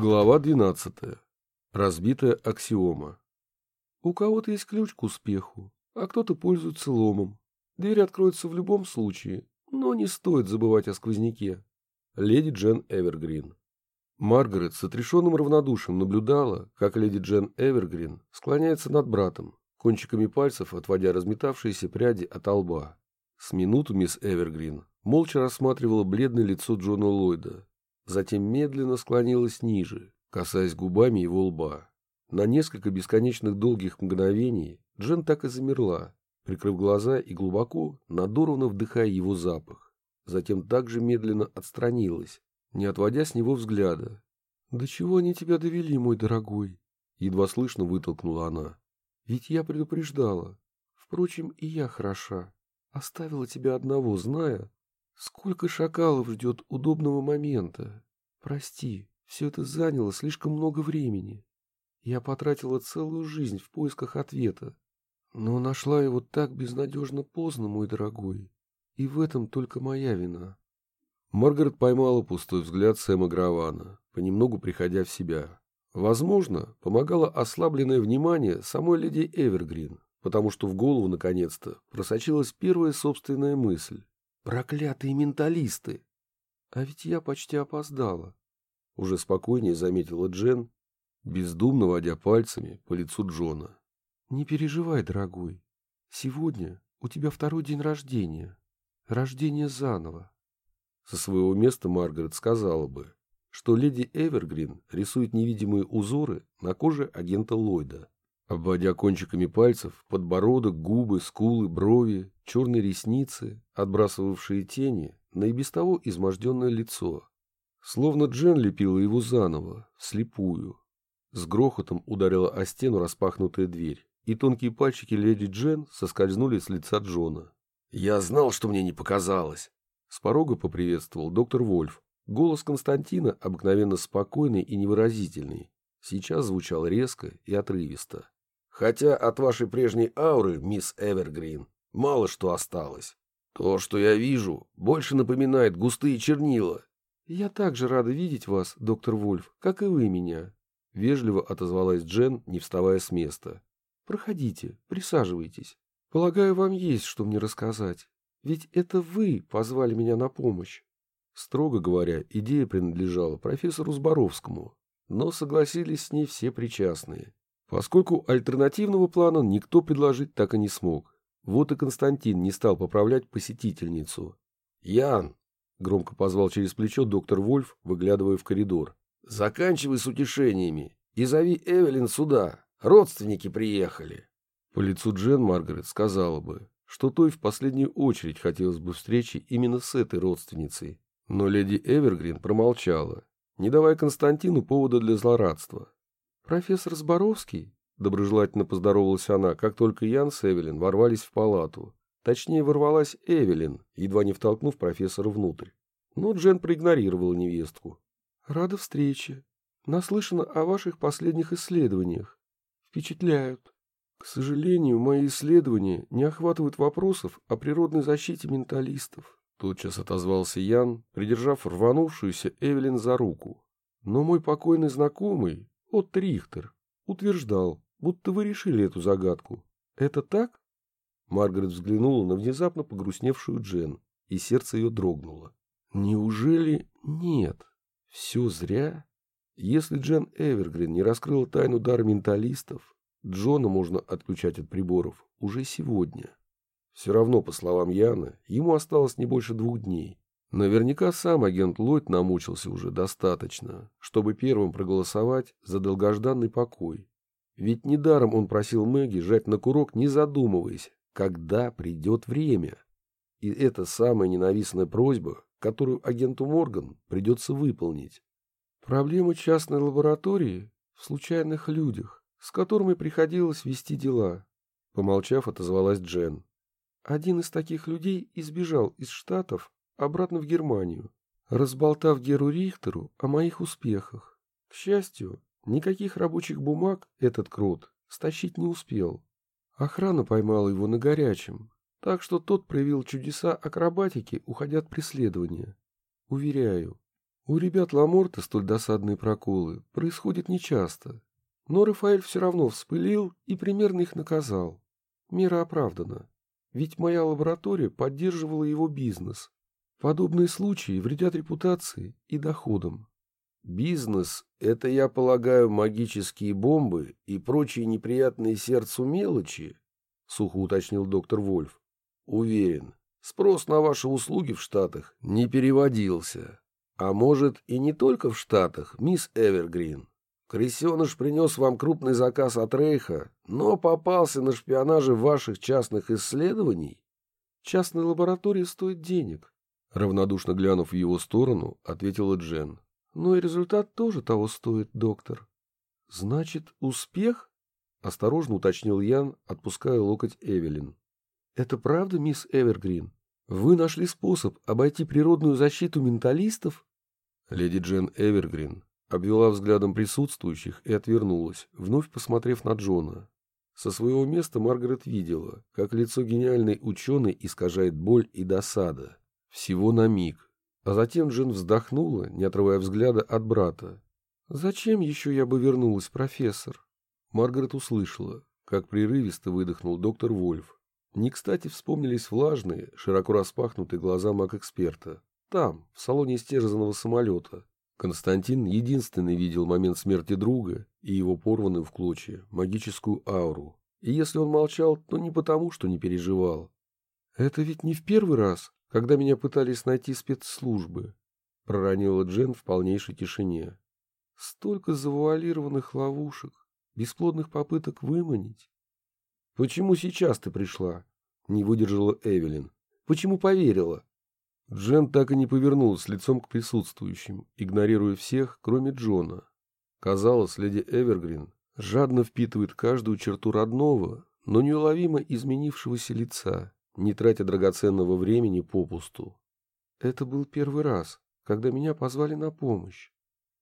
Глава 12. Разбитая аксиома. У кого-то есть ключ к успеху, а кто-то пользуется ломом. Дверь откроется в любом случае, но не стоит забывать о сквозняке. Леди Джен Эвергрин. Маргарет с отрешенным равнодушием наблюдала, как леди Джен Эвергрин склоняется над братом, кончиками пальцев отводя разметавшиеся пряди от лба. С минуту мисс Эвергрин молча рассматривала бледное лицо Джона Ллойда, затем медленно склонилась ниже, касаясь губами его лба. На несколько бесконечных долгих мгновений Джен так и замерла, прикрыв глаза и глубоко, надорванно вдыхая его запах. Затем также медленно отстранилась, не отводя с него взгляда. «Да чего они тебя довели, мой дорогой?» Едва слышно вытолкнула она. «Ведь я предупреждала. Впрочем, и я хороша. Оставила тебя одного, зная, сколько шакалов ждет удобного момента. Прости, все это заняло слишком много времени. Я потратила целую жизнь в поисках ответа. Но нашла его так безнадежно поздно, мой дорогой. И в этом только моя вина. Маргарет поймала пустой взгляд Сэма Гравана, понемногу приходя в себя. Возможно, помогало ослабленное внимание самой леди Эвергрин, потому что в голову наконец-то просочилась первая собственная мысль. Проклятые менталисты! А ведь я почти опоздала. Уже спокойнее заметила Джен, бездумно водя пальцами по лицу Джона. Не переживай, дорогой. Сегодня у тебя второй день рождения. Рождение заново. Со своего места Маргарет сказала бы, что леди Эвергрин рисует невидимые узоры на коже агента Ллойда обводя кончиками пальцев подбородок, губы, скулы, брови, черные ресницы, отбрасывавшие тени на и без того изможденное лицо. Словно Джен лепила его заново, слепую. С грохотом ударила о стену распахнутая дверь, и тонкие пальчики леди Джен соскользнули с лица Джона. «Я знал, что мне не показалось!» С порога поприветствовал доктор Вольф. Голос Константина, обыкновенно спокойный и невыразительный, сейчас звучал резко и отрывисто. Хотя от вашей прежней ауры, мисс Эвергрин, мало что осталось. То, что я вижу, больше напоминает густые чернила. Я также рада видеть вас, доктор Вольф, как и вы меня. Вежливо отозвалась Джен, не вставая с места. Проходите, присаживайтесь. Полагаю, вам есть что мне рассказать. Ведь это вы позвали меня на помощь. Строго говоря, идея принадлежала профессору Зборовскому, но согласились с ней все причастные поскольку альтернативного плана никто предложить так и не смог. Вот и Константин не стал поправлять посетительницу. «Ян!» — громко позвал через плечо доктор Вольф, выглядывая в коридор. «Заканчивай с утешениями и зови Эвелин сюда. Родственники приехали». По лицу Джен Маргарет сказала бы, что той в последнюю очередь хотелось бы встречи именно с этой родственницей. Но леди Эвергрин промолчала, не давая Константину повода для злорадства. «Профессор Зборовский?» — доброжелательно поздоровалась она, как только Ян с Эвелин ворвались в палату. Точнее, ворвалась Эвелин, едва не втолкнув профессора внутрь. Но Джен проигнорировала невестку. «Рада встрече. Наслышана о ваших последних исследованиях. Впечатляют. К сожалению, мои исследования не охватывают вопросов о природной защите менталистов», тотчас отозвался Ян, придержав рванувшуюся Эвелин за руку. «Но мой покойный знакомый, Отто Рихтер утверждал, будто вы решили эту загадку. Это так? Маргарет взглянула на внезапно погрустневшую Джен, и сердце ее дрогнуло. Неужели нет? Все зря? Если Джен Эвергрин не раскрыла тайну дара менталистов, Джона можно отключать от приборов уже сегодня. Все равно, по словам Яна, ему осталось не больше двух дней. Наверняка сам агент Ллойд намучился уже достаточно, чтобы первым проголосовать за долгожданный покой. Ведь недаром он просил Мэгги жать на курок, не задумываясь, когда придет время. И это самая ненавистная просьба, которую агенту Морган придется выполнить. Проблема частной лаборатории в случайных людях, с которыми приходилось вести дела. Помолчав, отозвалась Джен. Один из таких людей избежал из Штатов обратно в Германию, разболтав Геру Рихтеру о моих успехах. К счастью, никаких рабочих бумаг этот крот стащить не успел. Охрана поймала его на горячем, так что тот проявил чудеса акробатики, уходя от преследования. Уверяю, У ребят Ламорта столь досадные проколы происходят нечасто, но Рафаэль все равно вспылил и примерно их наказал. Мера оправдана, ведь моя лаборатория поддерживала его бизнес. Подобные случаи вредят репутации и доходам. Бизнес — это, я полагаю, магические бомбы и прочие неприятные сердцу мелочи, — сухо уточнил доктор Вольф. Уверен, спрос на ваши услуги в Штатах не переводился. А может, и не только в Штатах, мисс Эвергрин. Крысеныш принес вам крупный заказ от Рейха, но попался на шпионаже ваших частных исследований? Частная лаборатория стоит денег. Равнодушно глянув в его сторону, ответила Джен. Но и результат тоже того стоит, доктор. Значит, успех? Осторожно уточнил Ян, отпуская локоть Эвелин. Это правда, мисс Эвергрин? Вы нашли способ обойти природную защиту менталистов? Леди Джен Эвергрин обвела взглядом присутствующих и отвернулась, вновь посмотрев на Джона. Со своего места Маргарет видела, как лицо гениальной ученой искажает боль и досада. Всего на миг. А затем Джен вздохнула, не отрывая взгляда от брата. «Зачем еще я бы вернулась, профессор?» Маргарет услышала, как прерывисто выдохнул доктор Вольф. Не кстати вспомнились влажные, широко распахнутые глаза маг-эксперта. Там, в салоне истерзанного самолета, Константин единственный видел момент смерти друга и его порванную в клочья магическую ауру. И если он молчал, то не потому, что не переживал. «Это ведь не в первый раз, когда меня пытались найти спецслужбы», — проронила Джен в полнейшей тишине. «Столько завуалированных ловушек, бесплодных попыток выманить». «Почему сейчас ты пришла?» — не выдержала Эвелин. «Почему поверила?» Джен так и не повернулась лицом к присутствующим, игнорируя всех, кроме Джона. Казалось, леди Эвергрин жадно впитывает каждую черту родного, но неуловимо изменившегося лица, не тратя драгоценного времени попусту. Это был первый раз, когда меня позвали на помощь.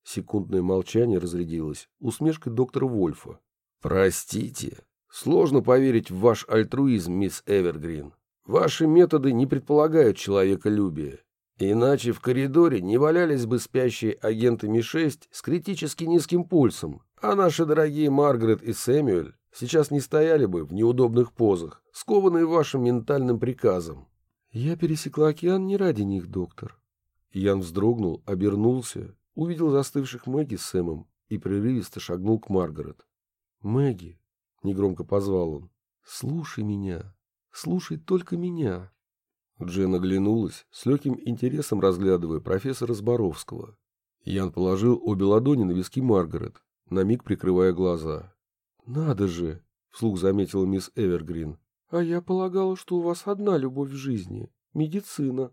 Секундное молчание разрядилось усмешкой доктора Вольфа. «Простите, сложно поверить в ваш альтруизм, мисс Эвергрин. Ваши методы не предполагают человеколюбия. Иначе в коридоре не валялись бы спящие агенты Ми-6 с критически низким пульсом, а наши дорогие Маргарет и Сэмюэль сейчас не стояли бы в неудобных позах, скованные вашим ментальным приказом. Я пересекла океан не ради них, доктор. Ян вздрогнул, обернулся, увидел застывших Мэгги с Сэмом и прерывисто шагнул к Маргарет. «Мэгги», — негромко позвал он, — «слушай меня». Слушай только меня. Джен оглянулась, с легким интересом разглядывая профессора Зборовского. Ян положил обе ладони на виски Маргарет, на миг прикрывая глаза. «Надо же!» — вслух заметила мисс Эвергрин. «А я полагала, что у вас одна любовь в жизни — медицина».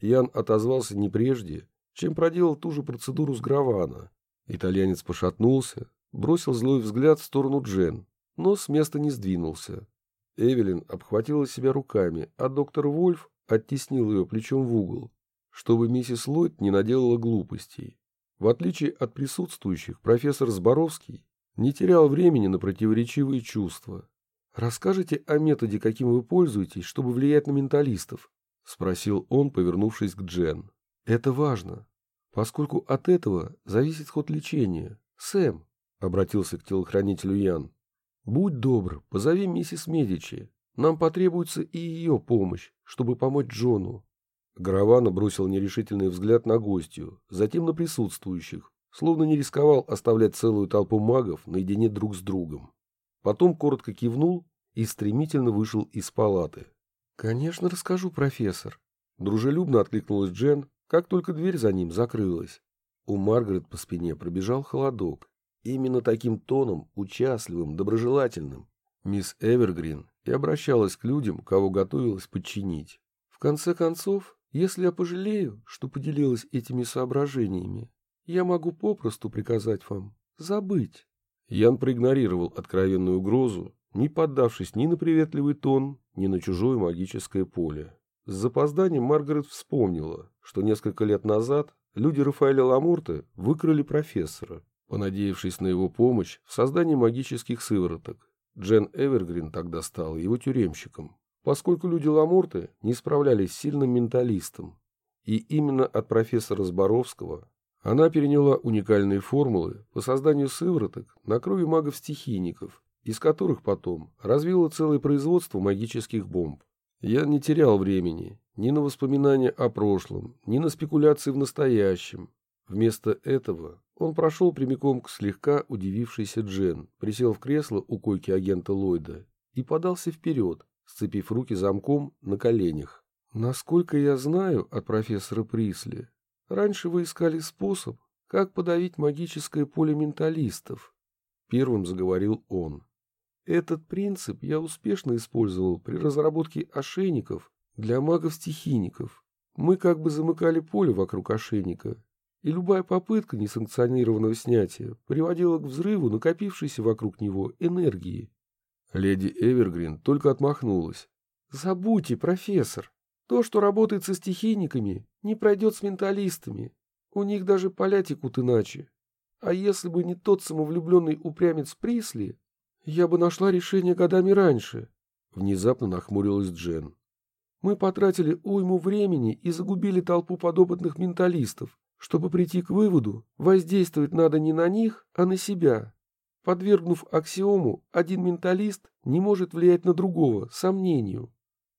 Ян отозвался не прежде, чем проделал ту же процедуру с Гравана. Итальянец пошатнулся, бросил злой взгляд в сторону Джен, но с места не сдвинулся. Эвелин обхватила себя руками, а доктор Вольф оттеснил ее плечом в угол, чтобы миссис Ллойд не наделала глупостей. В отличие от присутствующих, профессор Зборовский не терял времени на противоречивые чувства. «Расскажите о методе, каким вы пользуетесь, чтобы влиять на менталистов?» — спросил он, повернувшись к Джен. «Это важно, поскольку от этого зависит ход лечения. Сэм», — обратился к телохранителю Ян, «Будь добр, позови миссис Медичи. Нам потребуется и ее помощь, чтобы помочь Джону». Гравана бросил нерешительный взгляд на гостью, затем на присутствующих, словно не рисковал оставлять целую толпу магов наедине друг с другом. Потом коротко кивнул и стремительно вышел из палаты. «Конечно, расскажу, профессор», — дружелюбно откликнулась Джен, как только дверь за ним закрылась. У Маргарет по спине пробежал холодок, Именно таким тоном, участливым, доброжелательным, мисс Эвергрин и обращалась к людям, кого готовилась подчинить. В конце концов, если я пожалею, что поделилась этими соображениями, я могу попросту приказать вам забыть. Ян проигнорировал откровенную угрозу, не поддавшись ни на приветливый тон, ни на чужое магическое поле. С запозданием Маргарет вспомнила, что несколько лет назад люди Рафаэля Ламурта выкрали профессора, Понадеявшись на его помощь в создании магических сывороток, Джен Эвергрин тогда стал его тюремщиком, поскольку люди Ламорты не справлялись с сильным менталистом. И именно от профессора Зборовского Она переняла уникальные формулы по созданию сывороток на крови магов-стихийников, из которых потом развила целое производство магических бомб. Я не терял времени ни на воспоминания о прошлом, ни на спекуляции в настоящем. Вместо этого он прошел прямиком к слегка удивившейся Джен, присел в кресло у койки агента Ллойда и подался вперед, сцепив руки замком на коленях. «Насколько я знаю от профессора Присли, раньше вы искали способ, как подавить магическое поле менталистов», — первым заговорил он. Этот принцип я успешно использовал при разработке ошейников для магов-стихийников. Мы как бы замыкали поле вокруг ошейника, и любая попытка несанкционированного снятия приводила к взрыву накопившейся вокруг него энергии. Леди Эвергрин только отмахнулась. «Забудьте, профессор. То, что работает со стихийниками, не пройдет с менталистами. У них даже поля текут иначе. А если бы не тот самовлюбленный упрямец Присли, «Я бы нашла решение годами раньше», — внезапно нахмурилась Джен. «Мы потратили уйму времени и загубили толпу подопытных менталистов, чтобы прийти к выводу, воздействовать надо не на них, а на себя. Подвергнув аксиому, один менталист не может влиять на другого, сомнению».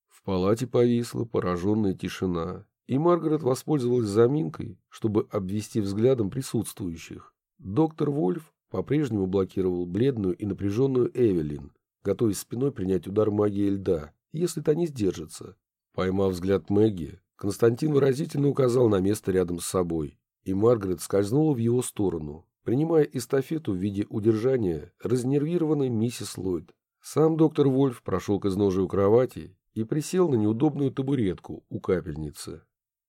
В палате повисла пораженная тишина, и Маргарет воспользовалась заминкой, чтобы обвести взглядом присутствующих. Доктор Вольф по-прежнему блокировал бледную и напряженную Эвелин, готовясь спиной принять удар магии льда, если та не сдержится. Поймав взгляд Мэгги, Константин выразительно указал на место рядом с собой, и Маргарет скользнула в его сторону, принимая эстафету в виде удержания разнервированной миссис Ллойд. Сам доктор Вольф прошел к изножию кровати и присел на неудобную табуретку у капельницы.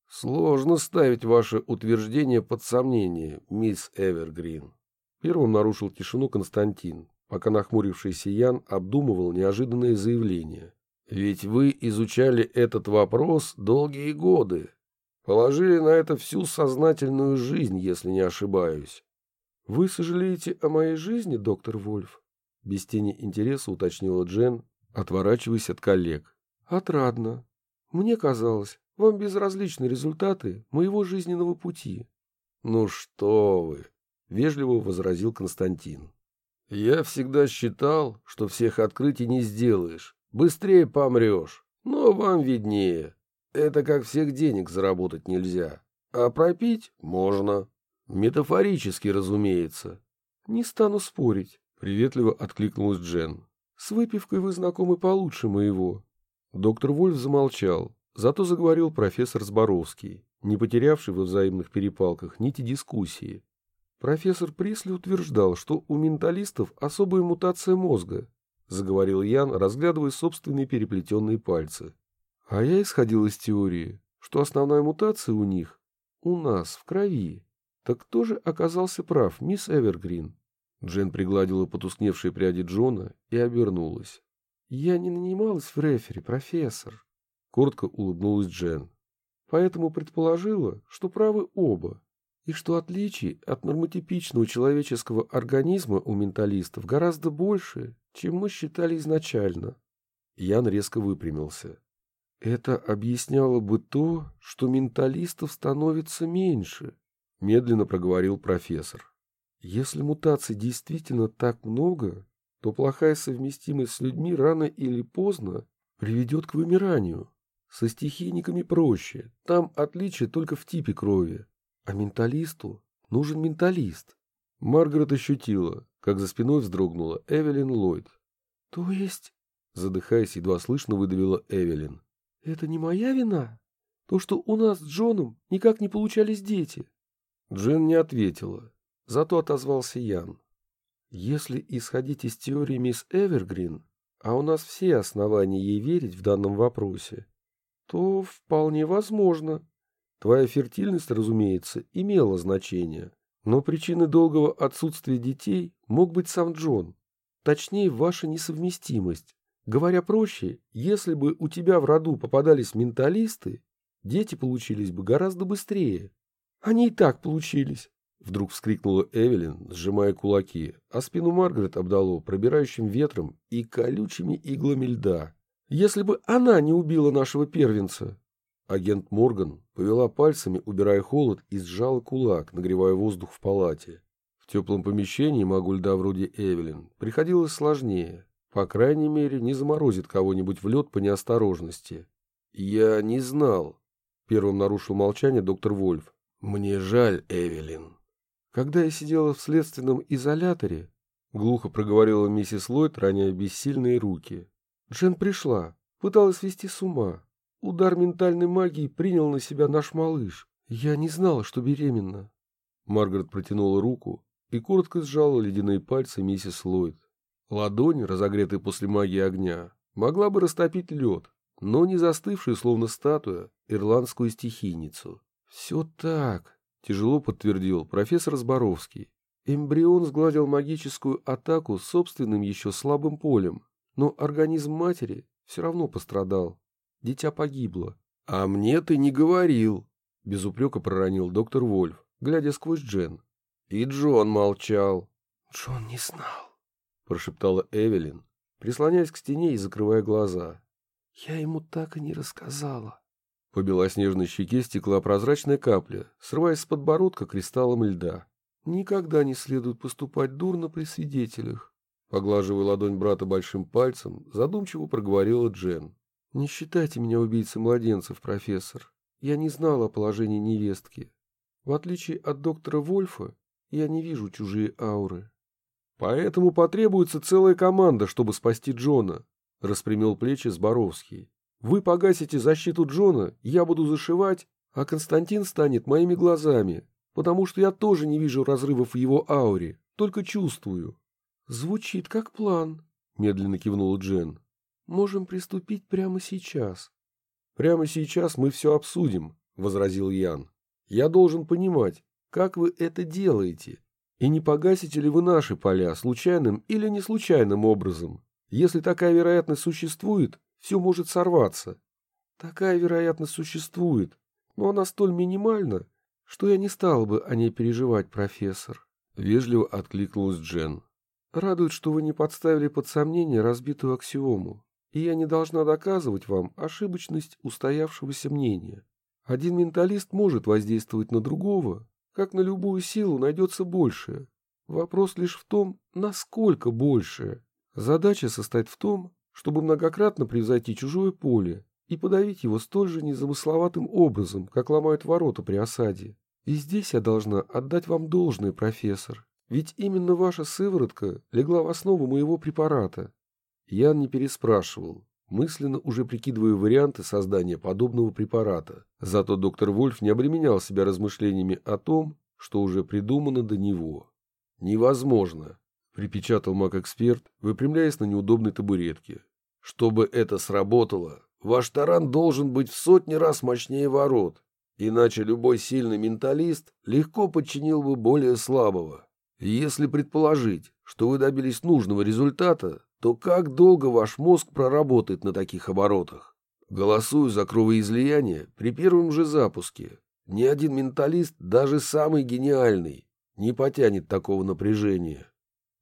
«Сложно ставить ваше утверждение под сомнение, мисс Эвергрин», Первым нарушил тишину Константин, пока нахмурившийся Ян обдумывал неожиданное заявление. «Ведь вы изучали этот вопрос долгие годы. Положили на это всю сознательную жизнь, если не ошибаюсь». «Вы сожалеете о моей жизни, доктор Вольф?» Без тени интереса уточнила Джен, отворачиваясь от коллег. «Отрадно. Мне казалось, вам безразличны результаты моего жизненного пути». «Ну что вы!» Вежливо возразил Константин. Я всегда считал, что всех открытий не сделаешь. Быстрее помрешь. Но вам виднее. Это как всех денег заработать нельзя. А пропить можно. Метафорически, разумеется. Не стану спорить, приветливо откликнулась Джен. С выпивкой вы знакомы получше моего. Доктор Вольф замолчал, зато заговорил профессор Зборовский, не потерявший во взаимных перепалках нити дискуссии. Профессор Присли утверждал, что у менталистов особая мутация мозга, заговорил Ян, разглядывая собственные переплетенные пальцы. А я исходил из теории, что основная мутация у них у нас, в крови. Так кто же оказался прав, мисс Эвергрин? Джен пригладила потускневшие пряди Джона и обернулась. «Я не нанималась в рефери, профессор», — коротко улыбнулась Джен. «Поэтому предположила, что правы оба и что отличий от нормотипичного человеческого организма у менталистов гораздо больше, чем мы считали изначально. Ян резко выпрямился. Это объясняло бы то, что менталистов становится меньше, медленно проговорил профессор. Если мутаций действительно так много, то плохая совместимость с людьми рано или поздно приведет к вымиранию. Со стихийниками проще, там отличие только в типе крови. А менталисту нужен менталист. Маргарет ощутила, как за спиной вздрогнула Эвелин Ллойд. То есть, задыхаясь, едва слышно выдавила Эвелин. Это не моя вина? То, что у нас с Джоном никак не получались дети? Джен не ответила, зато отозвался Ян. Если исходить из теории мисс Эвергрин, а у нас все основания ей верить в данном вопросе, то вполне возможно, Твоя фертильность, разумеется, имела значение, но причиной долгого отсутствия детей мог быть сам Джон, точнее, ваша несовместимость. Говоря проще, если бы у тебя в роду попадались менталисты, дети получились бы гораздо быстрее. Они и так получились. Вдруг вскрикнула Эвелин, сжимая кулаки, а спину Маргарет обдало пробирающим ветром и колючими иглами льда. «Если бы она не убила нашего первенца, Агент Морган повела пальцами, убирая холод, и сжала кулак, нагревая воздух в палате. В теплом помещении магу льда вроде Эвелин приходилось сложнее. По крайней мере, не заморозит кого-нибудь в лед по неосторожности. «Я не знал», — первым нарушил молчание доктор Вольф. «Мне жаль, Эвелин». Когда я сидела в следственном изоляторе, глухо проговорила миссис Ллойд, роняя бессильные руки. Джен пришла, пыталась вести с ума. Удар ментальной магии принял на себя наш малыш. Я не знала, что беременна. Маргарет протянула руку и коротко сжала ледяные пальцы миссис Ллойд. Ладонь, разогретая после магии огня, могла бы растопить лед, но не застывшую, словно статуя, ирландскую стихийницу. «Все так», — тяжело подтвердил профессор Зборовский. Эмбрион сгладил магическую атаку собственным еще слабым полем, но организм матери все равно пострадал. Дитя погибло. — А мне ты не говорил, — без упрека проронил доктор Вольф, глядя сквозь Джен. И Джон молчал. — Джон не знал, — прошептала Эвелин, прислоняясь к стене и закрывая глаза. — Я ему так и не рассказала. По белоснежной щеке стекла прозрачная капля, срываясь с подбородка кристаллом льда. Никогда не следует поступать дурно при свидетелях. Поглаживая ладонь брата большим пальцем, задумчиво проговорила Джен. «Не считайте меня убийцей младенцев, профессор. Я не знала о положении невестки. В отличие от доктора Вольфа, я не вижу чужие ауры». «Поэтому потребуется целая команда, чтобы спасти Джона», — распрямил плечи Зборовский. «Вы погасите защиту Джона, я буду зашивать, а Константин станет моими глазами, потому что я тоже не вижу разрывов в его ауре, только чувствую». «Звучит как план», — медленно кивнула Джен можем приступить прямо сейчас. Прямо сейчас мы все обсудим, возразил Ян. Я должен понимать, как вы это делаете, и не погасите ли вы наши поля случайным или не случайным образом. Если такая вероятность существует, все может сорваться. Такая вероятность существует, но она столь минимальна, что я не стал бы о ней переживать, профессор. Вежливо откликнулась Джен. Радует, что вы не подставили под сомнение разбитую аксиому и я не должна доказывать вам ошибочность устоявшегося мнения. Один менталист может воздействовать на другого, как на любую силу найдется большее. Вопрос лишь в том, насколько большее. Задача состоит в том, чтобы многократно превзойти чужое поле и подавить его столь же незамысловатым образом, как ломают ворота при осаде. И здесь я должна отдать вам должное, профессор, ведь именно ваша сыворотка легла в основу моего препарата. Ян не переспрашивал, мысленно уже прикидывая варианты создания подобного препарата. Зато доктор Вольф не обременял себя размышлениями о том, что уже придумано до него. «Невозможно», — припечатал маг-эксперт, выпрямляясь на неудобной табуретке. «Чтобы это сработало, ваш таран должен быть в сотни раз мощнее ворот, иначе любой сильный менталист легко подчинил бы более слабого. Если предположить, что вы добились нужного результата, то как долго ваш мозг проработает на таких оборотах? Голосую за кровоизлияние при первом же запуске. Ни один менталист, даже самый гениальный, не потянет такого напряжения.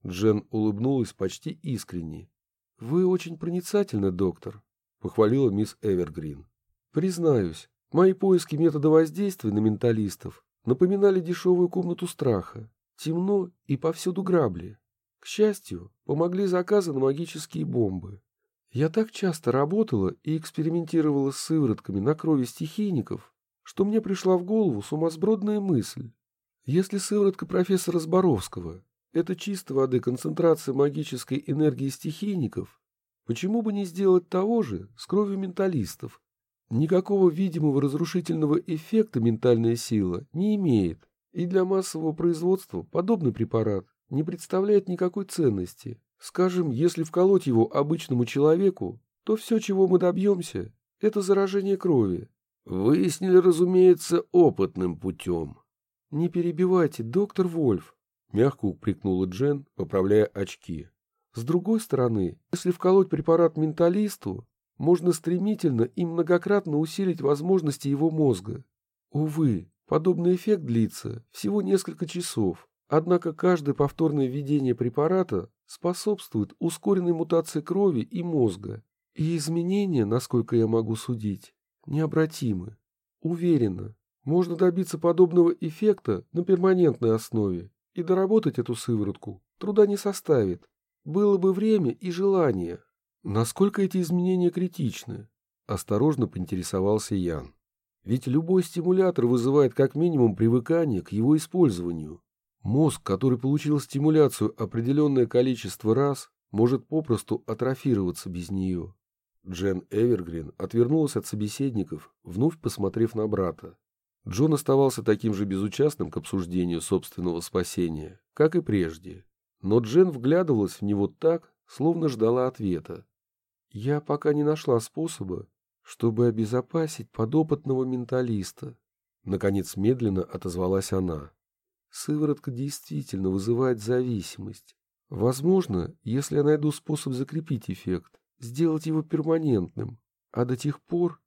Джен улыбнулась почти искренне. — Вы очень проницательны, доктор, — похвалила мисс Эвергрин. — Признаюсь, мои поиски метода воздействия на менталистов напоминали дешевую комнату страха. Темно и повсюду грабли. К счастью, помогли заказы на магические бомбы. Я так часто работала и экспериментировала с сыворотками на крови стихийников, что мне пришла в голову сумасбродная мысль. Если сыворотка профессора Зборовского — это чистой воды концентрация магической энергии стихийников, почему бы не сделать того же с кровью менталистов? Никакого видимого разрушительного эффекта ментальная сила не имеет, и для массового производства подобный препарат не представляет никакой ценности. Скажем, если вколоть его обычному человеку, то все, чего мы добьемся, это заражение крови. Выяснили, разумеется, опытным путем. Не перебивайте, доктор Вольф, мягко упрекнула Джен, поправляя очки. С другой стороны, если вколоть препарат менталисту, можно стремительно и многократно усилить возможности его мозга. Увы, подобный эффект длится всего несколько часов, Однако каждое повторное введение препарата способствует ускоренной мутации крови и мозга, и изменения, насколько я могу судить, необратимы. Уверена, можно добиться подобного эффекта на перманентной основе, и доработать эту сыворотку труда не составит. Было бы время и желание. Насколько эти изменения критичны? Осторожно поинтересовался Ян. Ведь любой стимулятор вызывает как минимум привыкание к его использованию. Мозг, который получил стимуляцию определенное количество раз, может попросту атрофироваться без нее. Джен Эвергрин отвернулась от собеседников, вновь посмотрев на брата. Джон оставался таким же безучастным к обсуждению собственного спасения, как и прежде. Но Джен вглядывалась в него так, словно ждала ответа. «Я пока не нашла способа, чтобы обезопасить подопытного менталиста», — наконец медленно отозвалась она. «Сыворотка действительно вызывает зависимость. Возможно, если я найду способ закрепить эффект, сделать его перманентным, а до тех пор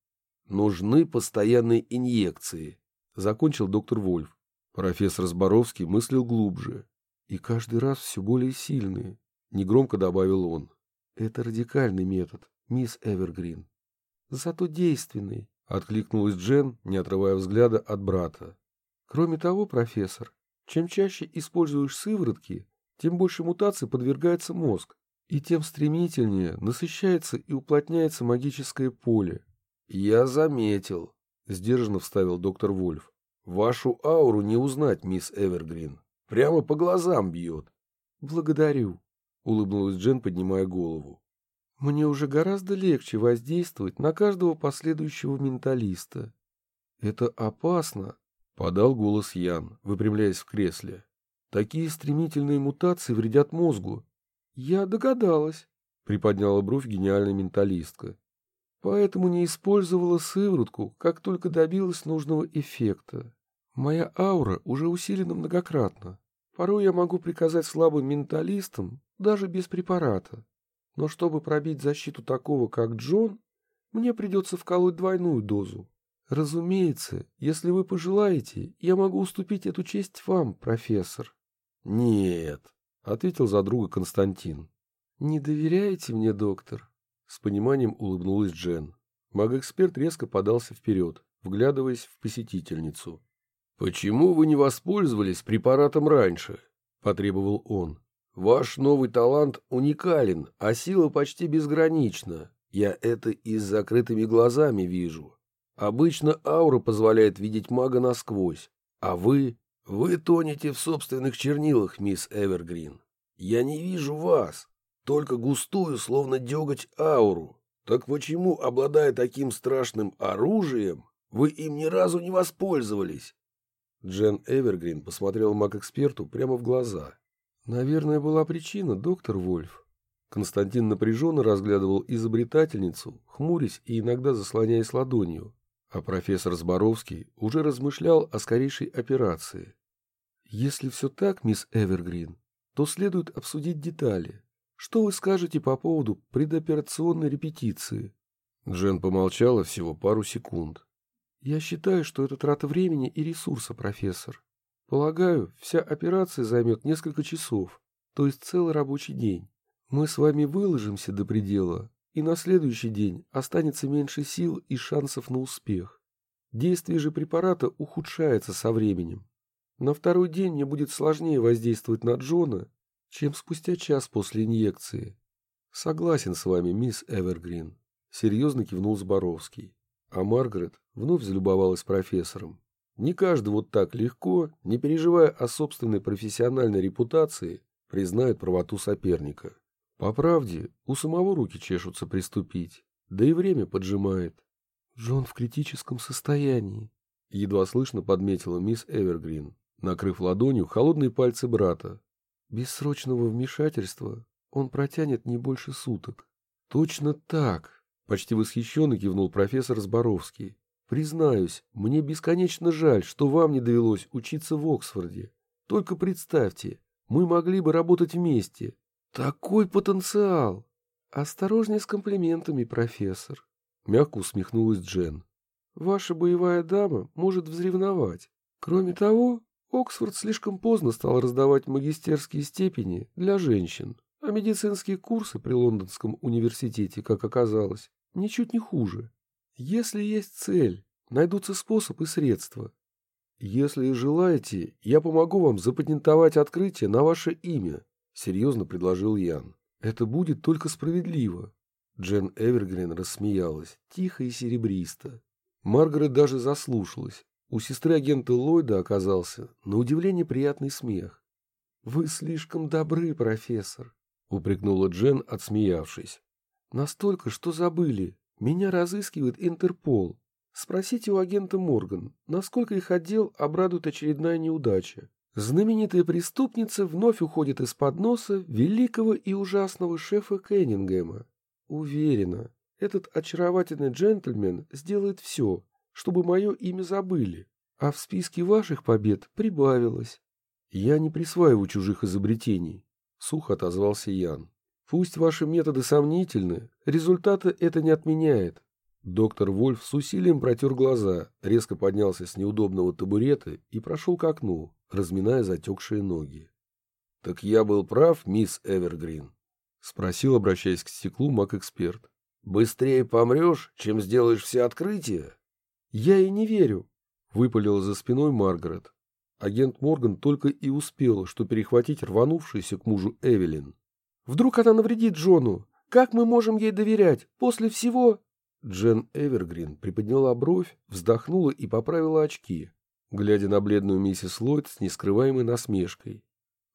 нужны постоянные инъекции, закончил доктор Вольф. Профессор Зборовский мыслил глубже. И каждый раз все более сильные, негромко добавил он. Это радикальный метод, мисс Эвергрин. Зато действенный, откликнулась Джен, не отрывая взгляда от брата. Кроме того, профессор, чем чаще используешь сыворотки, тем больше мутаций подвергается мозг, и тем стремительнее насыщается и уплотняется магическое поле. «Я заметил», — сдержанно вставил доктор Вольф. «Вашу ауру не узнать, мисс Эвергрин. Прямо по глазам бьет». «Благодарю», — улыбнулась Джен, поднимая голову. «Мне уже гораздо легче воздействовать на каждого последующего менталиста». «Это опасно», — подал голос Ян, выпрямляясь в кресле. Такие стремительные мутации вредят мозгу. Я догадалась, приподняла бровь гениальная менталистка. Поэтому не использовала сыворотку, как только добилась нужного эффекта. Моя аура уже усилена многократно. Порой я могу приказать слабым менталистам даже без препарата. Но чтобы пробить защиту такого, как Джон, мне придется вколоть двойную дозу. Разумеется, если вы пожелаете, я могу уступить эту честь вам, профессор. «Нет», — ответил за друга Константин. «Не доверяете мне, доктор?» С пониманием улыбнулась Джен. Маг-эксперт резко подался вперед, вглядываясь в посетительницу. «Почему вы не воспользовались препаратом раньше?» — потребовал он. «Ваш новый талант уникален, а сила почти безгранична. Я это и с закрытыми глазами вижу. Обычно аура позволяет видеть мага насквозь, а вы вы тонете в собственных чернилах, мисс Эвергрин. Я не вижу вас, только густую, словно деготь, ауру. Так почему, обладая таким страшным оружием, вы им ни разу не воспользовались? Джен Эвергрин посмотрел маг-эксперту прямо в глаза. Наверное, была причина, доктор Вольф. Константин напряженно разглядывал изобретательницу, хмурясь и иногда заслоняясь ладонью, а профессор Зборовский уже размышлял о скорейшей операции. Если все так, мисс Эвергрин, то следует обсудить детали. Что вы скажете по поводу предоперационной репетиции? Джен помолчала всего пару секунд. Я считаю, что это трата времени и ресурса, профессор. Полагаю, вся операция займет несколько часов, то есть целый рабочий день. Мы с вами выложимся до предела, и на следующий день останется меньше сил и шансов на успех. Действие же препарата ухудшается со временем. На второй день мне будет сложнее воздействовать на Джона, чем спустя час после инъекции. Согласен с вами, мисс Эвергрин. Серьезно кивнул Зборовский. А Маргарет вновь залюбовалась профессором. Не каждый вот так легко, не переживая о собственной профессиональной репутации, признает правоту соперника. По правде, у самого руки чешутся приступить, да и время поджимает. Джон в критическом состоянии, едва слышно подметила мисс Эвергрин накрыв ладонью холодные пальцы брата. Без срочного вмешательства он протянет не больше суток. Точно так, почти восхищенно кивнул профессор Зборовский. Признаюсь, мне бесконечно жаль, что вам не довелось учиться в Оксфорде. Только представьте, мы могли бы работать вместе. Такой потенциал! Осторожнее с комплиментами, профессор. Мягко усмехнулась Джен. Ваша боевая дама может взревновать. Кроме того, Оксфорд слишком поздно стал раздавать магистерские степени для женщин, а медицинские курсы при Лондонском университете, как оказалось, ничуть не хуже. Если есть цель, найдутся способ и средства. Если желаете, я помогу вам запатентовать открытие на ваше имя, серьезно предложил Ян. Это будет только справедливо. Джен Эвергрин рассмеялась, тихо и серебристо. Маргарет даже заслушалась. У сестры агента Ллойда оказался, на удивление, приятный смех. «Вы слишком добры, профессор», — упрекнула Джен, отсмеявшись. «Настолько, что забыли. Меня разыскивает Интерпол. Спросите у агента Морган, насколько их отдел обрадует очередная неудача. Знаменитая преступница вновь уходит из-под носа великого и ужасного шефа Кеннингема. Уверена, этот очаровательный джентльмен сделает все, чтобы мое имя забыли, а в списке ваших побед прибавилось. Я не присваиваю чужих изобретений, — сухо отозвался Ян. Пусть ваши методы сомнительны, результата это не отменяет. Доктор Вольф с усилием протер глаза, резко поднялся с неудобного табурета и прошел к окну, разминая затекшие ноги. — Так я был прав, мисс Эвергрин? — спросил, обращаясь к стеклу маг-эксперт. — Быстрее помрешь, чем сделаешь все открытия? — Я и не верю, — выпалила за спиной Маргарет. Агент Морган только и успел, что перехватить рванувшуюся к мужу Эвелин. — Вдруг она навредит Джону? Как мы можем ей доверять? После всего... Джен Эвергрин приподняла бровь, вздохнула и поправила очки глядя на бледную миссис Ллойд с нескрываемой насмешкой.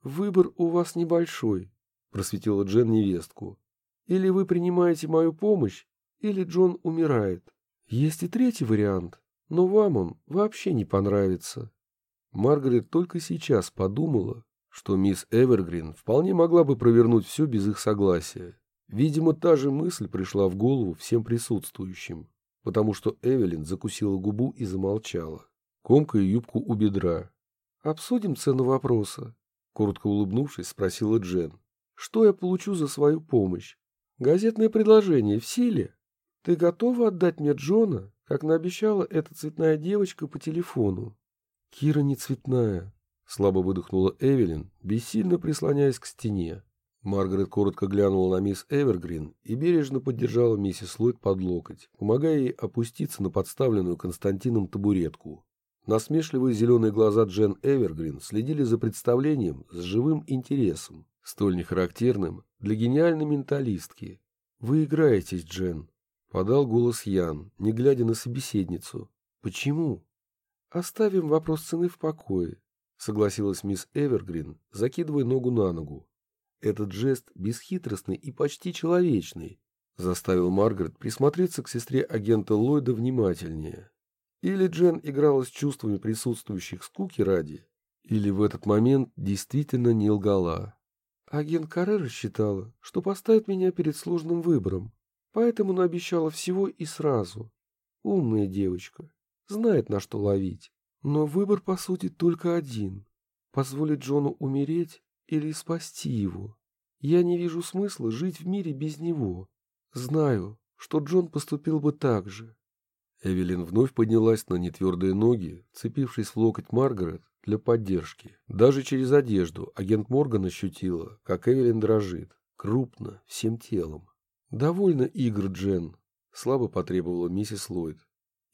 «Выбор у вас небольшой», — просветила Джен невестку. «Или вы принимаете мою помощь, или Джон умирает. Есть и третий вариант, но вам он вообще не понравится». Маргарет только сейчас подумала, что мисс Эвергрин вполне могла бы провернуть все без их согласия. Видимо, та же мысль пришла в голову всем присутствующим, потому что Эвелин закусила губу и замолчала комкая юбку у бедра. «Обсудим цену вопроса», — коротко улыбнувшись, спросила Джен. «Что я получу за свою помощь? Газетное предложение в силе? Ты готова отдать мне Джона, как наобещала эта цветная девочка по телефону?» «Кира не цветная», — слабо выдохнула Эвелин, бессильно прислоняясь к стене. Маргарет коротко глянула на мисс Эвергрин и бережно поддержала миссис Ллойд под локоть, помогая ей опуститься на подставленную Константином табуретку. Насмешливые зеленые глаза Джен Эвергрин следили за представлением с живым интересом, столь нехарактерным для гениальной менталистки. «Вы играетесь, Джен», — подал голос Ян, не глядя на собеседницу. «Почему?» «Оставим вопрос цены в покое», — согласилась мисс Эвергрин, закидывая ногу на ногу. Этот жест бесхитростный и почти человечный заставил Маргарет присмотреться к сестре агента Ллойда внимательнее. Или Джен играла с чувствами присутствующих скуки ради, или в этот момент действительно не лгала. Агент Каррера считала, что поставит меня перед сложным выбором, поэтому наобещала всего и сразу. Умная девочка, знает, на что ловить. Но выбор, по сути, только один — позволить Джону умереть или спасти его. Я не вижу смысла жить в мире без него. Знаю, что Джон поступил бы так же. Эвелин вновь поднялась на нетвердые ноги, цепившись в локоть Маргарет для поддержки. Даже через одежду агент Морган ощутила, как Эвелин дрожит, крупно, всем телом. «Довольно игр, Джен», — слабо потребовала миссис Ллойд.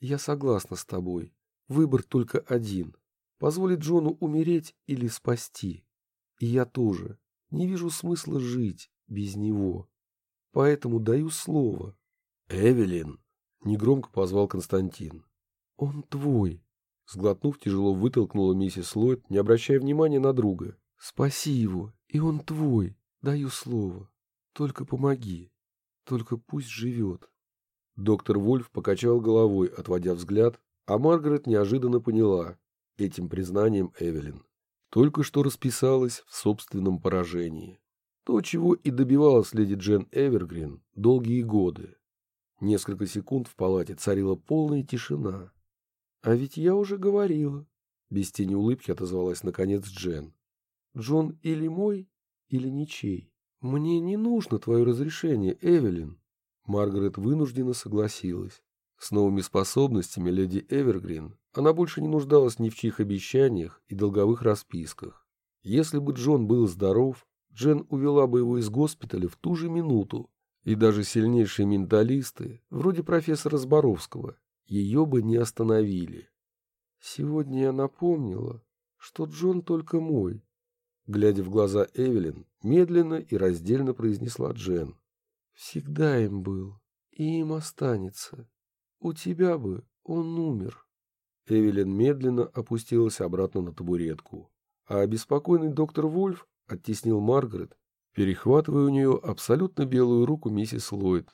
«Я согласна с тобой. Выбор только один. Позволить Джону умереть или спасти. И я тоже. Не вижу смысла жить без него. Поэтому даю слово». «Эвелин», Негромко позвал Константин. «Он твой!» Сглотнув, тяжело вытолкнула миссис Ллойд, не обращая внимания на друга. «Спаси его, и он твой, даю слово. Только помоги, только пусть живет». Доктор Вольф покачал головой, отводя взгляд, а Маргарет неожиданно поняла этим признанием Эвелин. Только что расписалась в собственном поражении. То, чего и добивалась леди Джен Эвергрин долгие годы. Несколько секунд в палате царила полная тишина. «А ведь я уже говорила», — без тени улыбки отозвалась наконец Джен. «Джон или мой, или ничей. Мне не нужно твое разрешение, Эвелин». Маргарет вынуждена согласилась. С новыми способностями леди Эвергрин она больше не нуждалась ни в чьих обещаниях и долговых расписках. Если бы Джон был здоров, Джен увела бы его из госпиталя в ту же минуту, И даже сильнейшие менталисты, вроде профессора Зборовского, ее бы не остановили. Сегодня я напомнила, что Джон только мой. Глядя в глаза Эвелин, медленно и раздельно произнесла Джен. Всегда им был, и им останется. У тебя бы он умер. Эвелин медленно опустилась обратно на табуретку, а обеспокоенный доктор Вольф оттеснил Маргарет, перехватывая у нее абсолютно белую руку миссис Ллойд.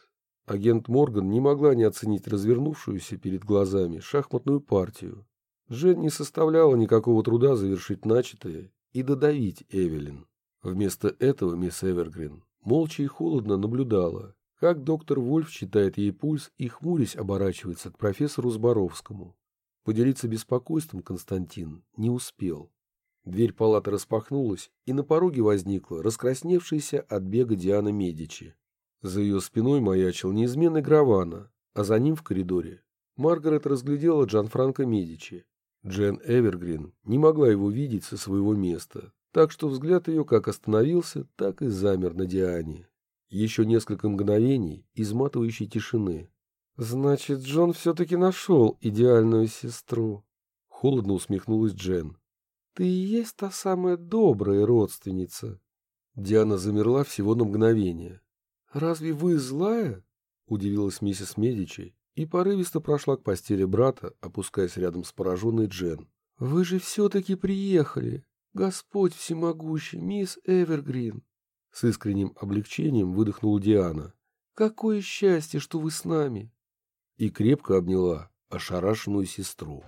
Агент Морган не могла не оценить развернувшуюся перед глазами шахматную партию. Джен не составляла никакого труда завершить начатое и додавить Эвелин. Вместо этого мисс Эвергрин молча и холодно наблюдала, как доктор Вольф читает ей пульс и, хмурясь, оборачивается к профессору Зборовскому. Поделиться беспокойством Константин не успел. Дверь палаты распахнулась, и на пороге возникла раскрасневшаяся от бега Диана Медичи. За ее спиной маячил неизменный Гравана, а за ним в коридоре Маргарет разглядела Джанфранко Медичи. Джен Эвергрин не могла его видеть со своего места, так что взгляд ее как остановился, так и замер на Диане. Еще несколько мгновений изматывающей тишины. «Значит, Джон все-таки нашел идеальную сестру», — холодно усмехнулась Джен. «Ты и есть та самая добрая родственница». Диана замерла всего на мгновение. «Разве вы злая?» — удивилась миссис Медичи и порывисто прошла к постели брата, опускаясь рядом с пораженной Джен. «Вы же все-таки приехали! Господь всемогущий, мисс Эвергрин!» С искренним облегчением выдохнула Диана. «Какое счастье, что вы с нами!» И крепко обняла ошарашенную сестру.